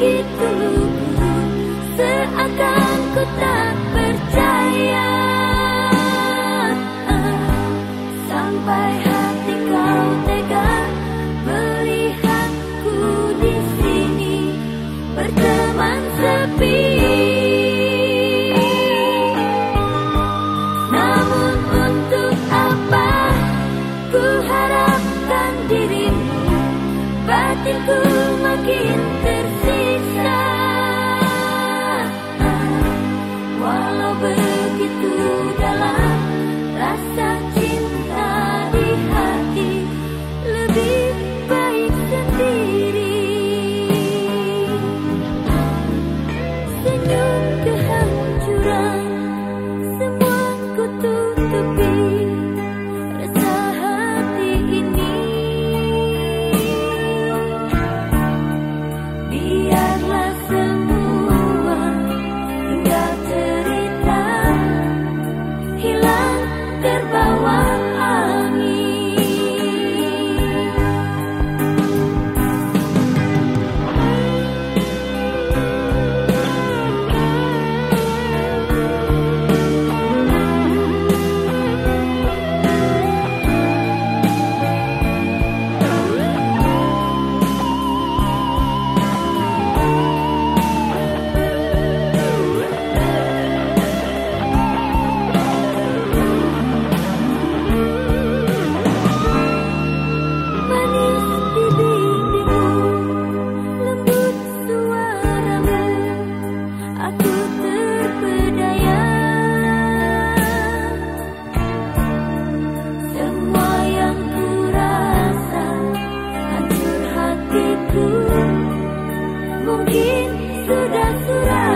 begitu Seakan ku tak percaya. Sampai hati kau tega Melihatku di sini Berteman sepi. Namun untuk apa Ku harapkan dirimu? Batinku love.